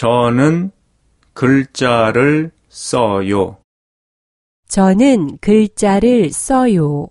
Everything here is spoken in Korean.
저는 글자를 써요. 저는 글자를 써요.